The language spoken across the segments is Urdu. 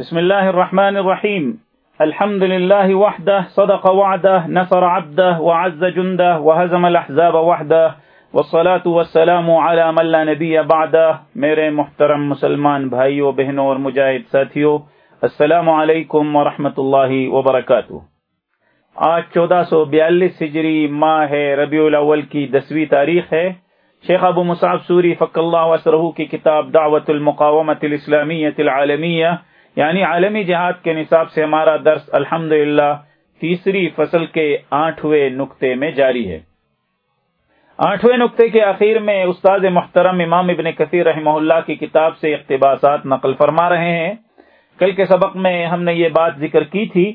بسم الله الرحمن الرحيم الحمد لله وحده صدق وعده نصر عبده وعز جنده وهزم الأحزاب وحده والصلاة والسلام على من لا نبي بعده میرے محترم مسلمان بھائیو، بہنوں اور مجاہد ساتھیو، السلام علیکم ورحمۃ اللہ وبرکاتہ. آج چودہ سو بیالیس ہجری ماہ ربیع الاول کی دسویں تاریخ ہے. شیخ ابو مصعب سوری فق اللہ وسرہ کی کتاب دعوت المقامت الاسلامیت العالمیہ یعنی عالمی جہاد کے نصاب سے ہمارا درس الحمد تیسری فصل کے آٹھویں نقطے میں جاری ہے۔ آٹھویں نقطے کے آخر میں استاد محترم امام ابن کثیر رحمہ اللہ کی کتاب سے اقتباسات نقل فرما رہے ہیں۔ کل کے سبق میں ہم نے یہ بات ذکر کی تھی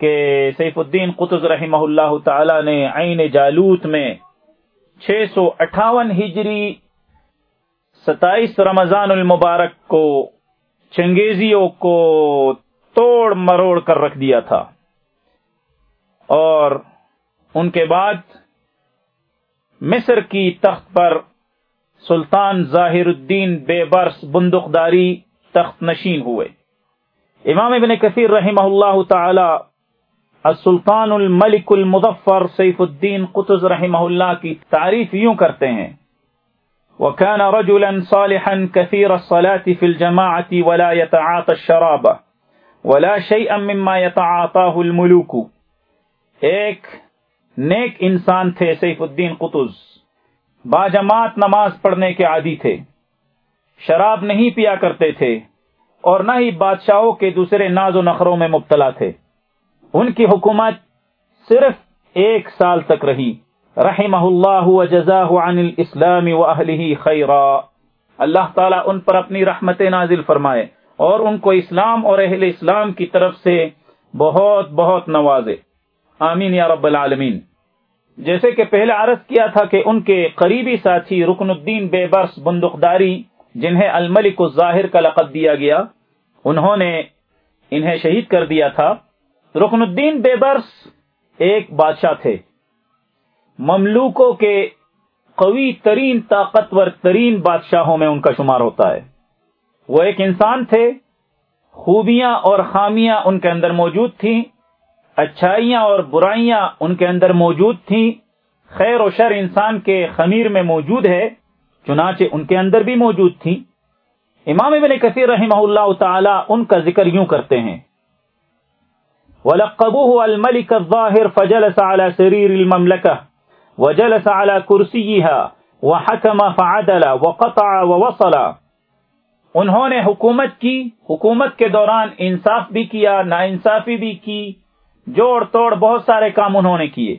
کہ سیف الدین قطز رحمہ اللہ تعالی نے عین جالوت میں چھ سو اٹھاون ہجری ستائیس رمضان المبارک کو چنگیزیوں کو توڑ مروڑ کر رکھ دیا تھا۔ اور ان کے بعد مصر کی تخت پر سلطان ظاہر الدین بے برس بندقداری تخت نشین ہوئے۔ امام ابن کثیر رحمہ اللہ تعالی السلطان الملک المظفر سیف الدین قطز رحمہ اللہ کی تعریف یوں کرتے ہیں۔ وكان رجلا صالحا كثير الصلاة في الجماعة ولا يتعاطى الشراب ولا شيئا مما يتعاطاه الملوك. ایک نیک انسان تھے، سیف الدین قطز. با جماعت نماز پڑھنے کے عادی تھے. شراب نہیں پیا کرتے تھے اور نہ ہی بادشاہوں کے دوسرے ناز و نخروں میں مبتلا تھے. ان کی حکومت صرف ایک سال تک رہی۔ رحمہ اللہ وجزاہ عن الاسلام واہلہ خیرا۔ اللہ تعالیٰ ان پر اپنی رحمت نازل فرمائے اور ان کو اسلام اور اہل اسلام کی طرف سے بہت بہت نوازے۔ آمین یا رب العالمین۔ جیسے کہ پہلے عرض کیا تھا کہ ان کے قریبی ساتھی رکن الدین بے برس بندقداری جنہیں الملک الظاہر کا لقب دیا گیا، انہوں نے انہیں شہید کر دیا تھا۔ رکن الدین بے برس ایک بادشاہ تھے۔ مملوکوں کے قوی ترین طاقتور ترین بادشاہوں میں ان کا شمار ہوتا ہے۔ وہ ایک انسان تھے، خوبیاں اور خامیاں ان کے اندر موجود تھیں، اچھائیاں اور برائیاں ان کے اندر موجود تھیں۔ خیر و شر انسان کے خمیر میں موجود ہے، چنانچہ ان کے اندر بھی موجود تھی امام ابن کثیر رحمہ اللہ تعالی ان کا ذکر یوں کرتے ہیں۔ وَلَقَّبُهُ الْمَلِكَ الظَّاهِرْ فَجَلَسَ عَلَى سَرِيرِ الْمَمْلَكَةِ۔ وجلس على كرسيها وحكم فعدل وقطع ووصل. انہوں نے حکومت کی، حکومت کے دوران انصاف بھی کیا نا انصافی بھی کی، جوڑ توڑ بہت سارے کام انہوں نے کیے۔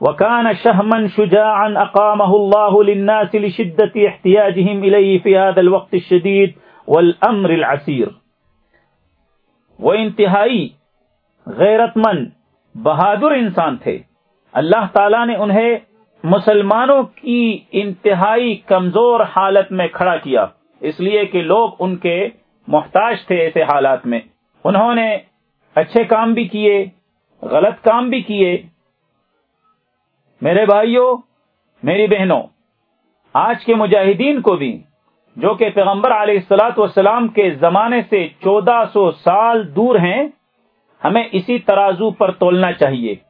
وكان شهما شجاعا اقامه الله للناس لشدة احتياجهم اليه في هذا الوقت الشديد والامر العسير وہ انتہائی غیرت مند بہادر انسان تھے۔ اللہ تعالیٰ نے انہیں مسلمانوں کی انتہائی کمزور حالت میں کھڑا کیا۔ اس لیے کہ لوگ ان کے محتاج تھے ایسے حالات میں۔ انہوں نے اچھے کام بھی کیے، غلط کام بھی کیے۔ میرے بھائیوں، میری بہنوں، آج کے مجاہدین کو بھی، جو کہ پیغمبر علیہ السلاۃ والسلام کے زمانے سے چودہ سو سال دور ہیں، ہمیں اسی ترازو پر تولنا چاہیے۔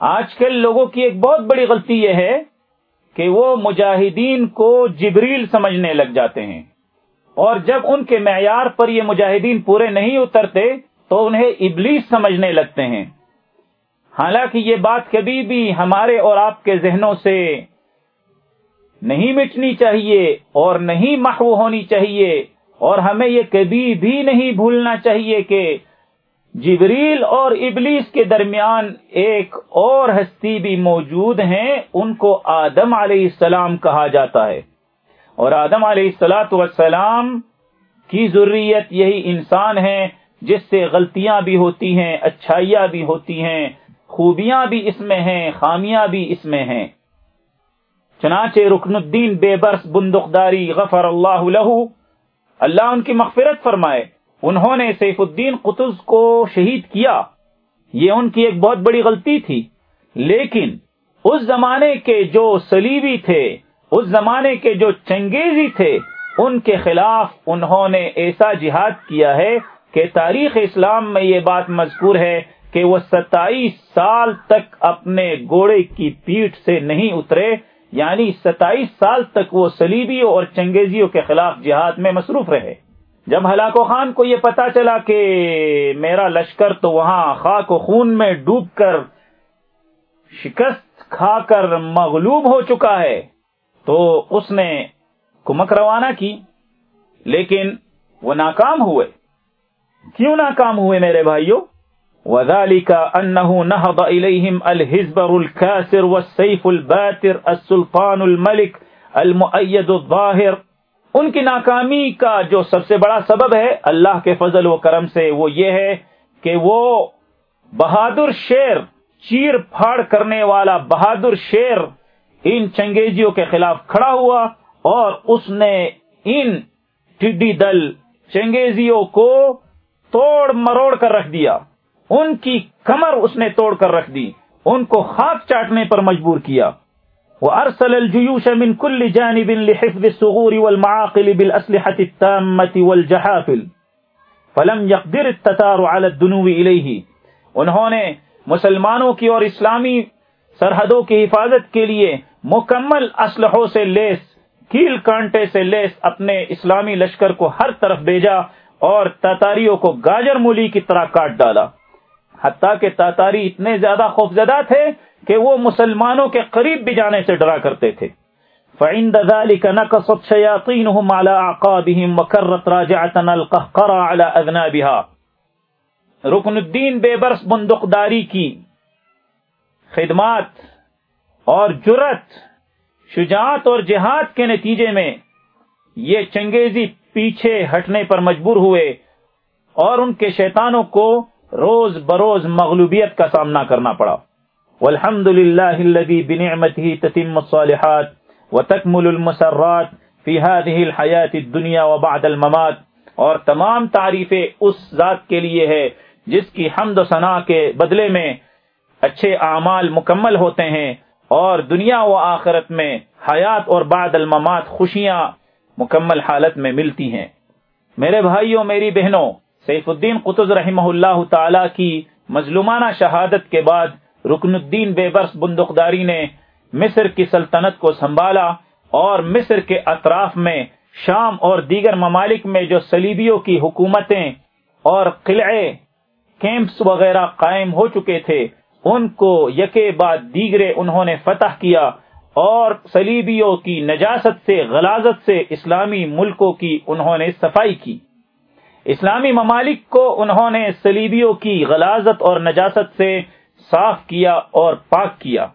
آج کل لوگوں کی ایک بہت بڑی غلطی یہ ہے کہ وہ مجاہدین کو جبریل سمجھنے لگ جاتے ہیں۔ اور جب ان کے معیار پر یہ مجاہدین پورے نہیں اترتے تو انہیں ابلیس سمجھنے لگتے ہیں۔ حالانکہ یہ بات کبھی بھی ہمارے اور آپ کے ذہنوں سے نہیں مٹنی چاہیے اور نہیں محو ہونی چاہیے اور ہمیں یہ کبھی بھی نہیں بھولنا چاہیے کہ جبریل اور ابلیس کے درمیان ایک اور ہستی بھی موجود ہیں، ان کو آدم علیہ السلام کہا جاتا ہے۔ اور آدم علیہ السلاۃ والسلام کی ضروریت یہی انسان ہے جس سے غلطیاں بھی ہوتی ہیں، اچھائیاں بھی ہوتی ہیں، خوبیاں بھی اس میں ہیں، خامیاں بھی اس میں ہیں۔ چنانچہ رکن الدین بے برس بندقداری غفر اللہ لہو، اللہ ان کی مغفرت فرمائے۔ انہوں نے سیف الدین قطز کو شہید کیا۔ یہ ان کی ایک بہت بڑی غلطی تھی۔ لیکن اس زمانے کے جو سلیبی تھے، اس زمانے کے جو چنگیزی تھے، ان کے خلاف انہوں نے ایسا جہاد کیا ہے کہ تاریخ اسلام میں یہ بات مذکور ہے کہ وہ ستائیس سال تک اپنے گوڑے کی پیٹ سے نہیں اترے۔ یعنی ستائیس سال تک وہ سلیبیوں اور چنگیزیوں کے خلاف جہاد میں مصروف رہے۔ جب ہلاکو خان کو یہ پتا چلا کہ میرا لشکر تو وہاں خاک و خون میں ڈوب کر شکست کھا کر مغلوب ہو چکا ہے، تو اس نے کمک روانہ کی، لیکن وہ ناکام ہوئے۔ کیوں ناکام ہوئے میرے بھائیوں؟ وذلك أنه نهض إليهم الهزبر الكاسر والسيف الباتر السلطان الملك المؤيد الظاهر ان کی ناکامی کا جو سب سے بڑا سبب ہے، اللہ کے فضل و کرم سے وہ یہ ہے کہ وہ بہادر شیر، چیر پھاڑ کرنے والا بہادر شیر ان چنگیزیوں کے خلاف کھڑا ہوا اور اس نے ان ٹڈی دل چنگیزیوں کو توڑ مروڑ کر رکھ دیا۔ ان کی کمر اس نے توڑ کر رکھ دی۔ ان کو خاک چاٹنے پر مجبور کیا۔ وہ ارسل الجیوش من كل جانب لحفظ الصغور والمعاقل بالاسلحة التامة والجحافل. فلم يقدر التتار على الدنو الیہ انہوں نے مسلمانوں کی اور اسلامی سرحدوں کی حفاظت کے لیے مکمل اسلحوں سے لیس کیل کانٹے سے لیس اپنے اسلامی لشکر کو ہر طرف بھیجا اور تاتاریوں کو گاجر مولی کی طرح کاٹ ڈالا۔ حتیٰ کہ تاتاری اتنے زیادہ خوفزدہ تھے کہ وہ مسلمانوں کے قریب بھی جانے سے ڈرا کرتے تھے۔ فعند ذلك نقصت شياطينهم على اعقابهم وكرت راجعه القهقرى على اذنابها رکن الدین بے برس بندقداری کی۔ خدمات اور جرت شجاعت اور جہاد کے نتیجے میں یہ چنگیزی پیچھے ہٹنے پر مجبور ہوئے اور ان کے شیطانوں کو روز بروز مغلوبیت کا سامنا کرنا پڑا۔ والحمد للہ الذي بنعمته تتم الصالحات وتكمل المسرات في هذه الحیات الدنيا وبعد الممات اور تمام تعریفیں اس ذات کے لیے ہے جس کی حمد و ثناء کے بدلے میں اچھے اعمال مکمل ہوتے ہیں اور دنیا و آخرت میں حیات اور بعد الممات خوشیاں مکمل حالت میں ملتی ہیں۔ میرے بھائیوں، میری بہنوں، سیف الدین قطز رحمہ اللہ تعالی کی مظلومانہ شہادت کے بعد رکن الدین بے برس بندقداری نے مصر کی سلطنت کو سنبھالا اور مصر کے اطراف میں شام اور دیگر ممالک میں جو سلیبیوں کی حکومتیں اور قلعے کیمپس وغیرہ قائم ہو چکے تھے، ان کو یکے بعد دیگرے انہوں نے فتح کیا اور سلیبیوں کی نجاست سے، غلازت سے اسلامی ملکوں کی انہوں نے صفائی کی۔ اسلامی ممالک کو انہوں نے سلیبیوں کی غلازت اور نجاست سے صاف کیا اور پاک کیا۔